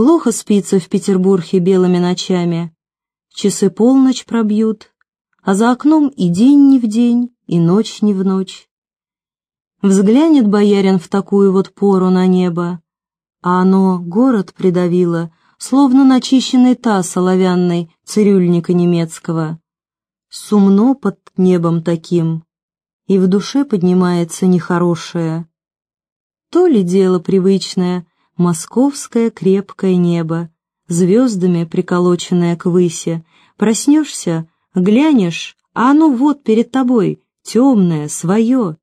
Плохо спится в Петербурге белыми ночами. Часы полночь пробьют, а за окном и день не в день, и ночь не в ночь. Взглянет боярин в такую вот пору на небо, а оно город придавило, словно начищенный таз оловянный цирюльника немецкого. Сумно под небом таким, и в душе поднимается нехорошее. То ли дело привычное, московское крепкое небо, звездами приколоченное к высе, проснешься, глянешь, а оно вот перед тобой, темное, свое.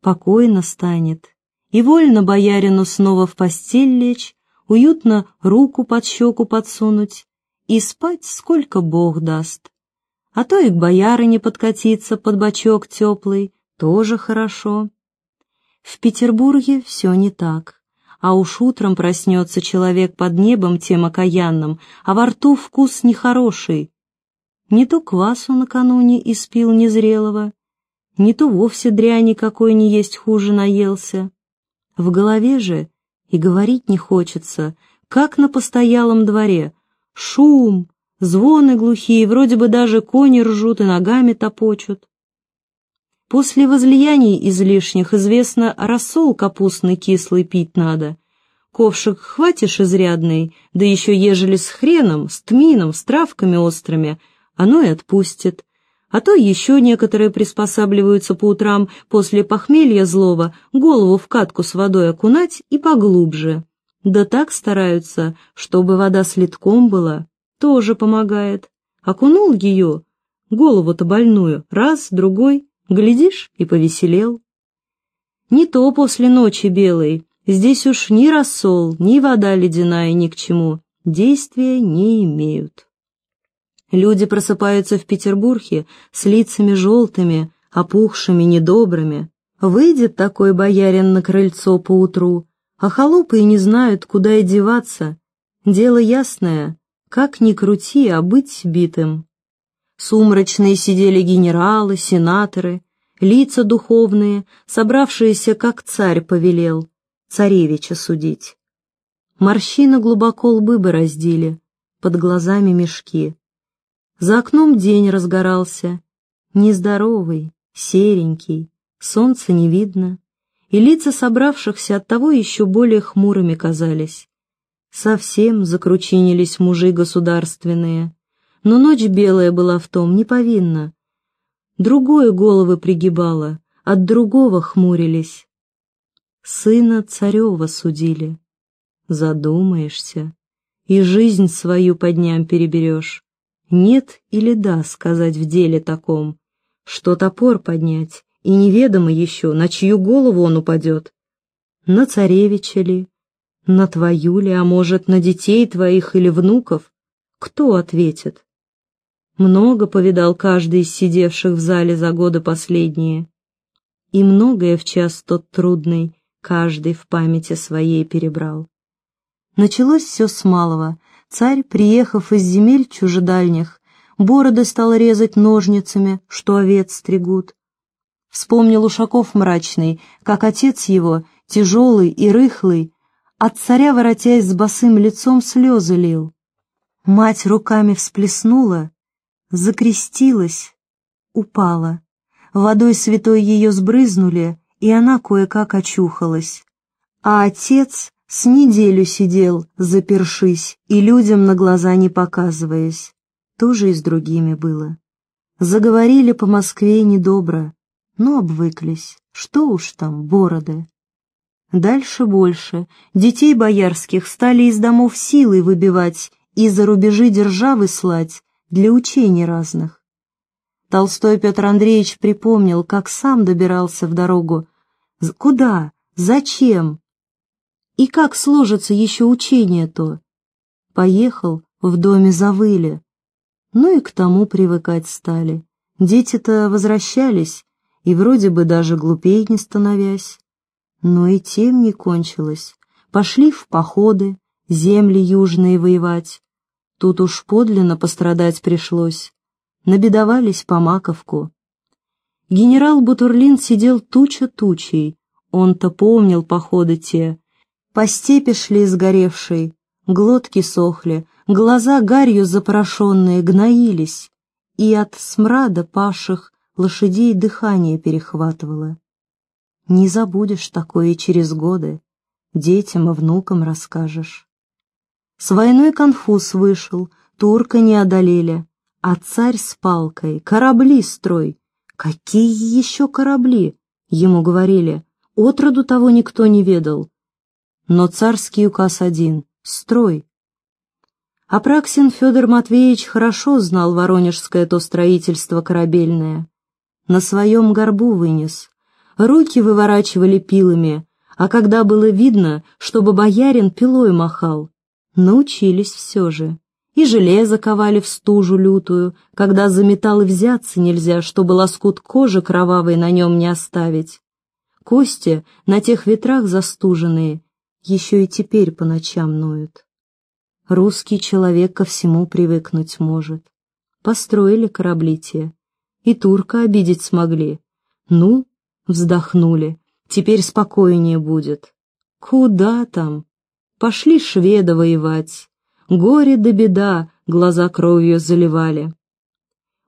Покойно станет, и вольно боярину снова в постель лечь, уютно руку под щеку подсунуть и спать сколько Бог даст. А то и к боярине подкатиться под бочок теплый, тоже хорошо. В Петербурге все не так, а уж утром проснется человек под небом тем окаянным, а во рту вкус нехороший. Не то квасу накануне испил незрелого, не то вовсе дряни какой не есть хуже наелся. В голове же и говорить не хочется, как на постоялом дворе. Шум, звоны глухие, вроде бы даже кони ржут и ногами топочут. После возлияний излишних, известно, рассол капустный кислый пить надо. Ковшик хватишь изрядный, да еще ежели с хреном, с тмином, с травками острыми, оно и отпустит а то еще некоторые приспосабливаются по утрам после похмелья злого голову в катку с водой окунать и поглубже. Да так стараются, чтобы вода с литком была, тоже помогает. Окунул ее, голову-то больную, раз, другой, глядишь, и повеселел. Не то после ночи белой, здесь уж ни рассол, ни вода ледяная ни к чему, действия не имеют. Люди просыпаются в Петербурге с лицами желтыми, опухшими, недобрыми. Выйдет такой боярин на крыльцо поутру, а холопы и не знают, куда и деваться. Дело ясное, как ни крути, а быть битым. Сумрачные сидели генералы, сенаторы, лица духовные, собравшиеся, как царь повелел, царевича судить. Морщины глубоко лбы бы раздели, под глазами мешки. За окном день разгорался, нездоровый, серенький, солнца не видно, и лица собравшихся от того еще более хмурыми казались. Совсем закручинились мужи государственные, но ночь белая была в том, не повинна. Другое головы пригибало, от другого хмурились. Сына царева судили. Задумаешься, и жизнь свою по дням переберешь. Нет или да сказать в деле таком, что топор поднять, и неведомо еще, на чью голову он упадет. На царевича ли, на твою ли, а может, на детей твоих или внуков? Кто ответит? Много повидал каждый из сидевших в зале за годы последние. И многое в час тот трудный каждый в памяти своей перебрал. Началось все с малого — Царь, приехав из земель чужедальних, бороды стал резать ножницами, что овец стригут. Вспомнил Ушаков мрачный, как отец его, тяжелый и рыхлый, от царя, воротясь с босым лицом, слезы лил. Мать руками всплеснула, закрестилась, упала. Водой святой ее сбрызнули, и она кое-как очухалась. А отец с неделю сидел, запершись, и людям на глаза не показываясь. Тоже и с другими было. Заговорили по Москве недобро, но обвыклись. Что уж там, бороды. Дальше больше. Детей боярских стали из домов силой выбивать и за рубежи державы слать для учений разных. Толстой Петр Андреевич припомнил, как сам добирался в дорогу. Куда? Зачем? И как сложится еще учение-то? Поехал, в доме завыли. Ну и к тому привыкать стали. Дети-то возвращались, и вроде бы даже глупей не становясь. Но и тем не кончилось. Пошли в походы, земли южные воевать. Тут уж подлинно пострадать пришлось. Набедовались по маковку. Генерал Бутурлин сидел туча тучей. Он-то помнил походы те, по степи шли сгоревшей, глотки сохли, глаза гарью запорошенные гноились, и от смрада павших лошадей дыхание перехватывало. Не забудешь такое через годы, детям и внукам расскажешь. С войной конфуз вышел, турка не одолели, а царь с палкой, корабли строй. Какие еще корабли? Ему говорили, отроду того никто не ведал. Но царский указ один — строй. Апраксин Федор Матвеевич хорошо знал воронежское то строительство корабельное. На своем горбу вынес. Руки выворачивали пилами, а когда было видно, чтобы боярин пилой махал, научились все же. И железо ковали в стужу лютую, когда за металл и взяться нельзя, чтобы лоскут кожи кровавой на нем не оставить. Кости на тех ветрах застуженные еще и теперь по ночам ноют. Русский человек ко всему привыкнуть может. Построили корабли те, и турка обидеть смогли. Ну, вздохнули, теперь спокойнее будет. Куда там? Пошли шведа воевать. Горе да беда, глаза кровью заливали.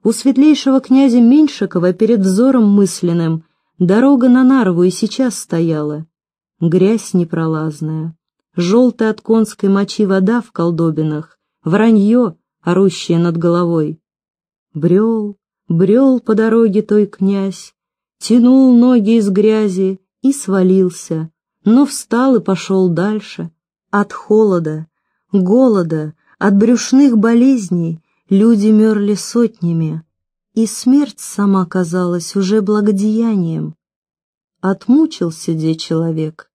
У светлейшего князя Меньшикова перед взором мысленным дорога на Нарву и сейчас стояла. Грязь непролазная, желтая от конской мочи вода в колдобинах, вранье, орущее над головой. Брел, брел по дороге той князь, тянул ноги из грязи и свалился, но встал и пошел дальше. От холода, голода, от брюшных болезней люди мерли сотнями, и смерть сама казалась уже благодеянием. Отмучился где человек,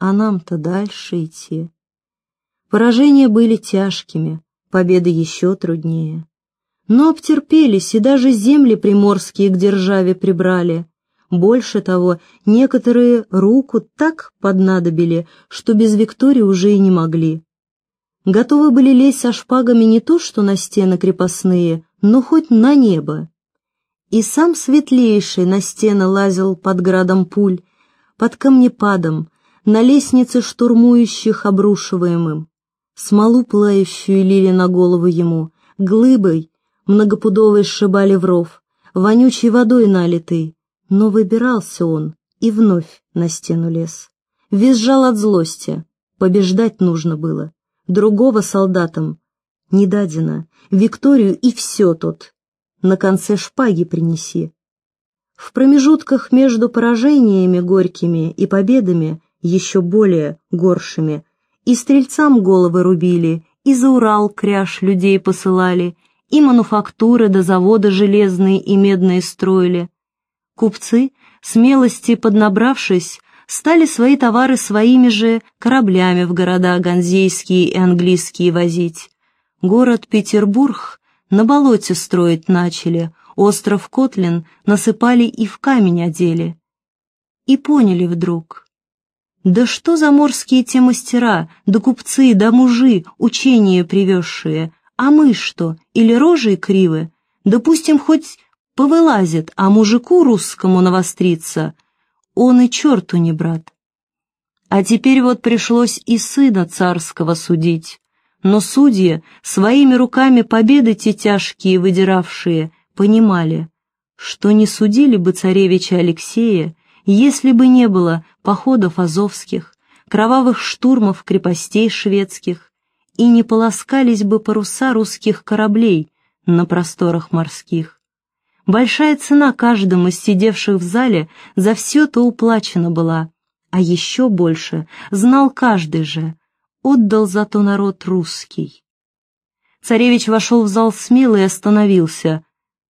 а нам-то дальше идти. Поражения были тяжкими, победы еще труднее. Но обтерпелись, и даже земли приморские к державе прибрали. Больше того, некоторые руку так поднадобили, что без Виктории уже и не могли. Готовы были лезть со шпагами не то что на стены крепостные, но хоть на небо. И сам светлейший на стены лазил под градом пуль, под камнепадом, на лестнице штурмующих обрушиваемым. Смолу пылающую лили на голову ему, глыбой многопудовой сшибали в ров, вонючей водой налитый, но выбирался он и вновь на стену лез. Визжал от злости, побеждать нужно было. Другого солдатам не дадено, Викторию и все тут. На конце шпаги принеси. В промежутках между поражениями горькими и победами еще более горшими, и стрельцам головы рубили, и за Урал кряж людей посылали, и мануфактуры до завода железные и медные строили. Купцы, смелости поднабравшись, стали свои товары своими же кораблями в города ганзейские и английские возить. Город Петербург на болоте строить начали, остров Котлин насыпали и в камень одели. И поняли вдруг, да что за морские те мастера, да купцы, да мужи, учения привезшие, а мы что, или рожей кривы? Допустим, хоть повылазит, а мужику русскому навостриться, он и черту не брат. А теперь вот пришлось и сына царского судить. Но судьи, своими руками победы те тяжкие выдиравшие, понимали, что не судили бы царевича Алексея, если бы не было походов азовских, кровавых штурмов крепостей шведских, и не полоскались бы паруса русских кораблей на просторах морских. Большая цена каждому из сидевших в зале за все то уплачена была, а еще больше знал каждый же, отдал за то народ русский. Царевич вошел в зал смело и остановился,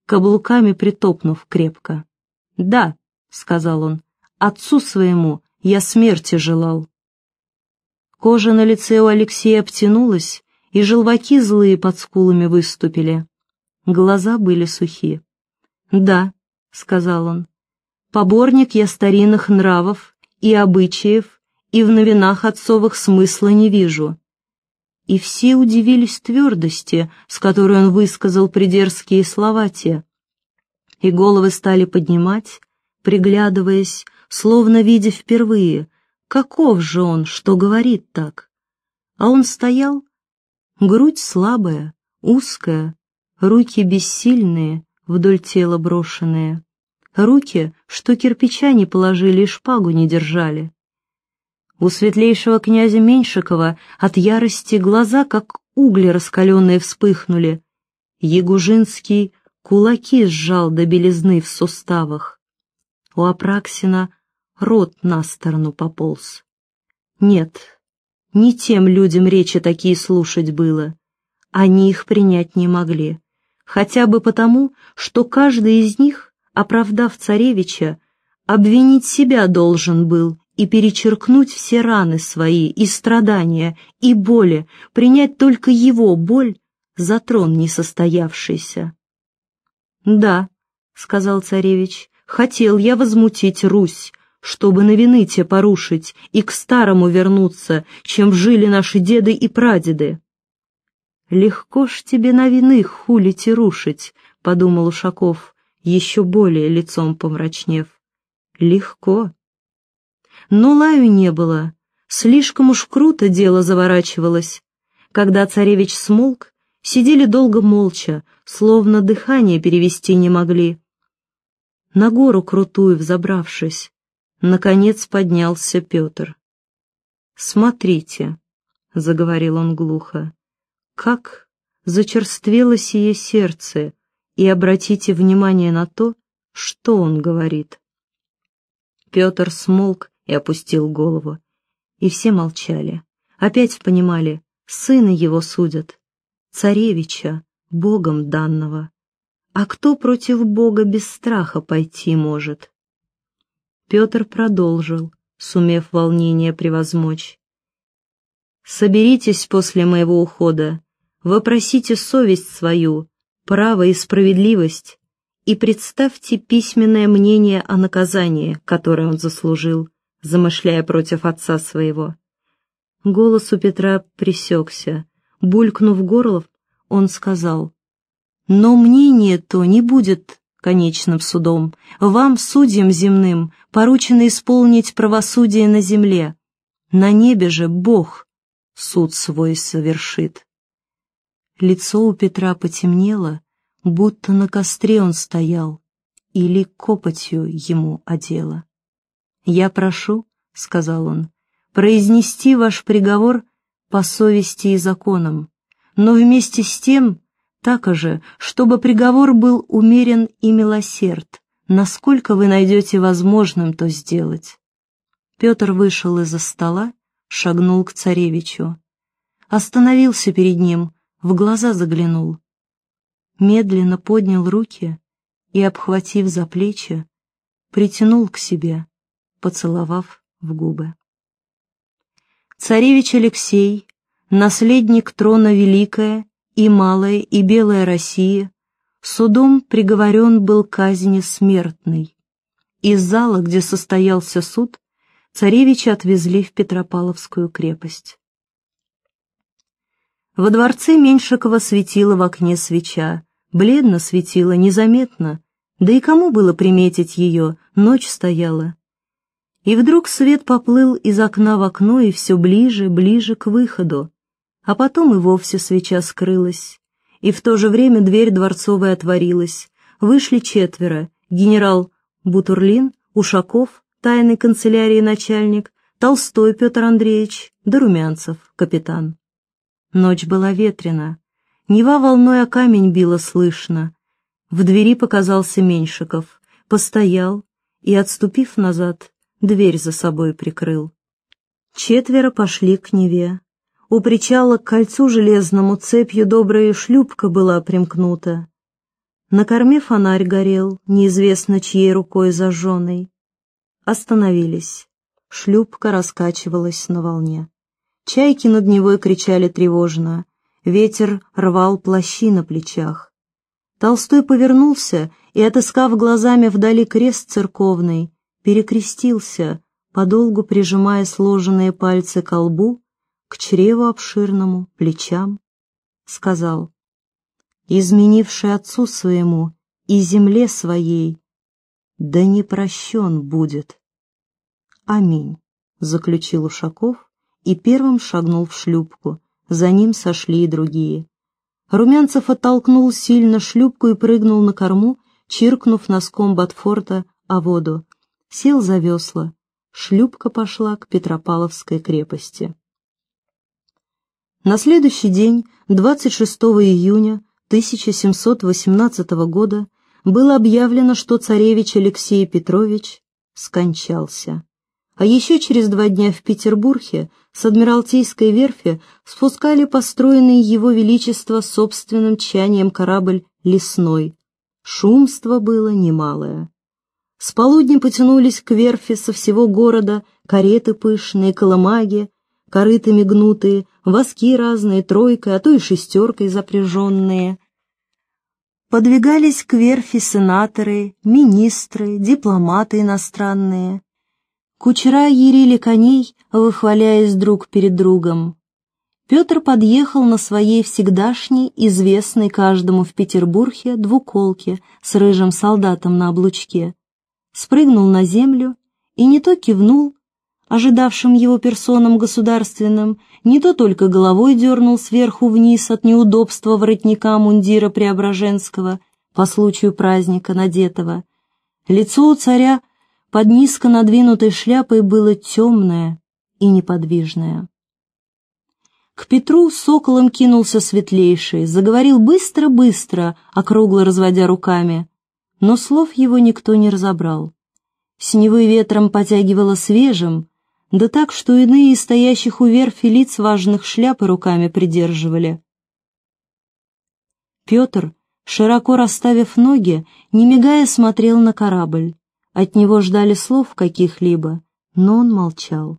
каблуками притопнув крепко. «Да», — сказал он, — «отцу своему я смерти желал». Кожа на лице у Алексея обтянулась, и желваки злые под скулами выступили. Глаза были сухи. «Да», — сказал он, — «поборник я старинных нравов и обычаев, и в новинах отцовых смысла не вижу». И все удивились твердости, с которой он высказал придерзкие слова те и головы стали поднимать, приглядываясь, словно видя впервые, каков же он, что говорит так. А он стоял, грудь слабая, узкая, руки бессильные, вдоль тела брошенные, руки, что кирпича не положили и шпагу не держали. У светлейшего князя Меньшикова от ярости глаза, как угли раскаленные, вспыхнули. Ягужинский кулаки сжал до белизны в суставах. У Апраксина рот на сторону пополз. Нет, не тем людям речи такие слушать было. Они их принять не могли, хотя бы потому, что каждый из них, оправдав царевича, обвинить себя должен был и перечеркнуть все раны свои, и страдания, и боли, принять только его боль за трон несостоявшийся. «Да», — сказал царевич, — «хотел я возмутить Русь, чтобы на вины те порушить и к старому вернуться, чем жили наши деды и прадеды». «Легко ж тебе на вины хулить и рушить», — подумал Ушаков, еще более лицом помрачнев. «Легко». Но лаю не было. Слишком уж круто дело заворачивалось. Когда царевич смолк, сидели долго молча, словно дыхание перевести не могли. На гору крутую взобравшись, наконец поднялся Петр. «Смотрите», — заговорил он глухо, — «как зачерствело сие сердце, и обратите внимание на то, что он говорит». Петр смолк и опустил голову. И все молчали. Опять понимали, сына его судят, царевича, богом данного. А кто против бога без страха пойти может? Петр продолжил, сумев волнение превозмочь. «Соберитесь после моего ухода, вопросите совесть свою, право и справедливость, и представьте письменное мнение о наказании, которое он заслужил, замышляя против отца своего. Голос у Петра пресекся. Булькнув горлов, он сказал, «Но мнение то не будет конечным судом. Вам, судьям земным, поручено исполнить правосудие на земле. На небе же Бог суд свой совершит». Лицо у Петра потемнело, будто на костре он стоял, или копотью ему одело. «Я прошу», — сказал он, — «произнести ваш приговор по совести и законам, но вместе с тем так же, чтобы приговор был умерен и милосерд, насколько вы найдете возможным то сделать». Петр вышел из-за стола, шагнул к царевичу. Остановился перед ним, в глаза заглянул. Медленно поднял руки и, обхватив за плечи, притянул к себе поцеловав в губы. Царевич Алексей, наследник трона Великая и Малая и Белая Россия, судом приговорен был казни смертной. Из зала, где состоялся суд, царевича отвезли в Петропавловскую крепость. Во дворце Меньшикова светила в окне свеча, бледно светила, незаметно, да и кому было приметить ее, ночь стояла. И вдруг свет поплыл из окна в окно и все ближе, ближе к выходу. А потом и вовсе свеча скрылась. И в то же время дверь дворцовая отворилась. Вышли четверо. Генерал Бутурлин, Ушаков, тайной канцелярии начальник, Толстой Петр Андреевич, да Румянцев, капитан. Ночь была ветрена. Нева волной о камень била слышно. В двери показался Меньшиков, постоял и, отступив назад, дверь за собой прикрыл. Четверо пошли к Неве. У причала к кольцу железному цепью добрая шлюпка была примкнута. На корме фонарь горел, неизвестно чьей рукой зажженный. Остановились. Шлюпка раскачивалась на волне. Чайки над Невой кричали тревожно. Ветер рвал плащи на плечах. Толстой повернулся и, отыскав глазами вдали крест церковный, перекрестился, подолгу прижимая сложенные пальцы к лбу, к чреву обширному, плечам, сказал, «Изменивший отцу своему и земле своей, да не прощен будет». «Аминь», — заключил Ушаков и первым шагнул в шлюпку, За ним сошли и другие. Румянцев оттолкнул сильно шлюпку и прыгнул на корму, чиркнув носком Батфорта о воду. Сел за весла. Шлюпка пошла к Петропавловской крепости. На следующий день, 26 июня 1718 года, было объявлено, что царевич Алексей Петрович скончался. А еще через два дня в Петербурге с Адмиралтейской верфи спускали построенный его величество собственным тчанием корабль «Лесной». Шумство было немалое. С полудня потянулись к верфи со всего города кареты пышные, колымаги, корытами гнутые, воски разные, тройкой, а то и шестеркой запряженные. Подвигались к верфи сенаторы, министры, дипломаты иностранные. Кучера ярили коней, выхваляясь друг перед другом. Петр подъехал на своей всегдашней, известной каждому в Петербурге, двуколке с рыжим солдатом на облучке. Спрыгнул на землю и не то кивнул, ожидавшим его персонам государственным, не то только головой дернул сверху вниз от неудобства воротника мундира Преображенского по случаю праздника надетого. Лицо у царя под низко надвинутой шляпой было темное и неподвижное. К Петру соколом кинулся светлейший, заговорил быстро-быстро, округло разводя руками, но слов его никто не разобрал. Синевой ветром потягивало свежим, да так, что иные из стоящих у верфи лиц важных шляпы руками придерживали. Петр, широко расставив ноги, не мигая смотрел на корабль. От него ждали слов каких-либо, но он молчал.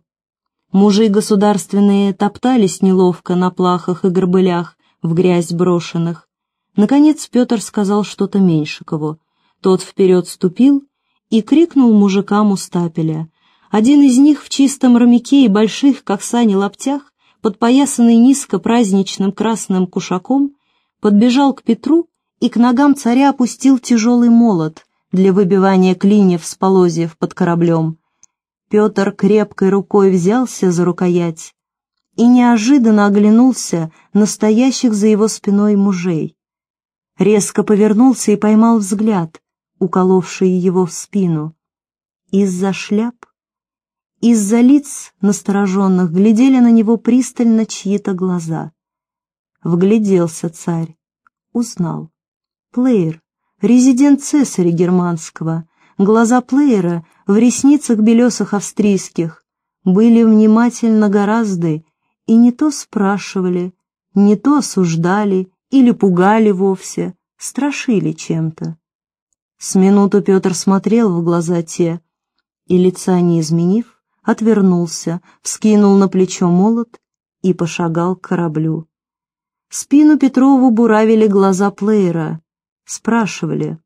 Мужи государственные топтались неловко на плахах и горбылях, в грязь брошенных. Наконец Петр сказал что-то Меньшикову. Тот вперед ступил и крикнул мужикам у стапеля. Один из них в чистом ромике и больших, как сани, лаптях, подпоясанный низко праздничным красным кушаком, подбежал к Петру и к ногам царя опустил тяжелый молот — для выбивания клиньев с полозьев под кораблем. Петр крепкой рукой взялся за рукоять и неожиданно оглянулся на стоящих за его спиной мужей. Резко повернулся и поймал взгляд, уколовший его в спину. Из-за шляп, из-за лиц настороженных глядели на него пристально чьи-то глаза. Вгляделся царь, узнал. Плеер, резидент цесаря германского, глаза плеера в ресницах белесых австрийских были внимательно гораздо и не то спрашивали, не то осуждали или пугали вовсе, страшили чем-то. С минуту Петр смотрел в глаза те, и лица не изменив, отвернулся, вскинул на плечо молот и пошагал к кораблю. Спину Петрову буравили глаза плеера, спрашивали.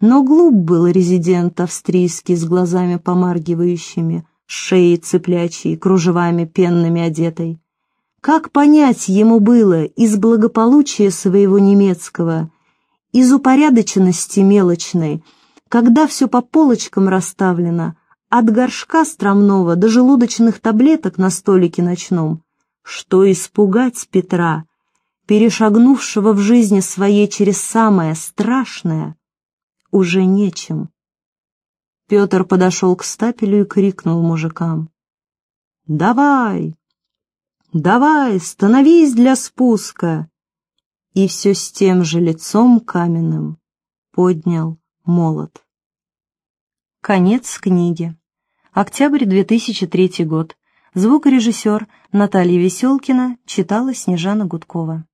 Но глуп был резидент австрийский с глазами помаргивающими, шеей цыплячьей, кружевами пенными одетой. Как понять ему было из благополучия своего немецкого, из упорядоченности мелочной, когда все по полочкам расставлено, от горшка стромного до желудочных таблеток на столике ночном, что испугать Петра, перешагнувшего в жизни своей через самое страшное, уже нечем. Петр подошел к стапелю и крикнул мужикам. «Давай! Давай, становись для спуска!» И все с тем же лицом каменным поднял молот. Конец книги. Октябрь 2003 год. Звукорежиссер Наталья Веселкина читала Снежана Гудкова.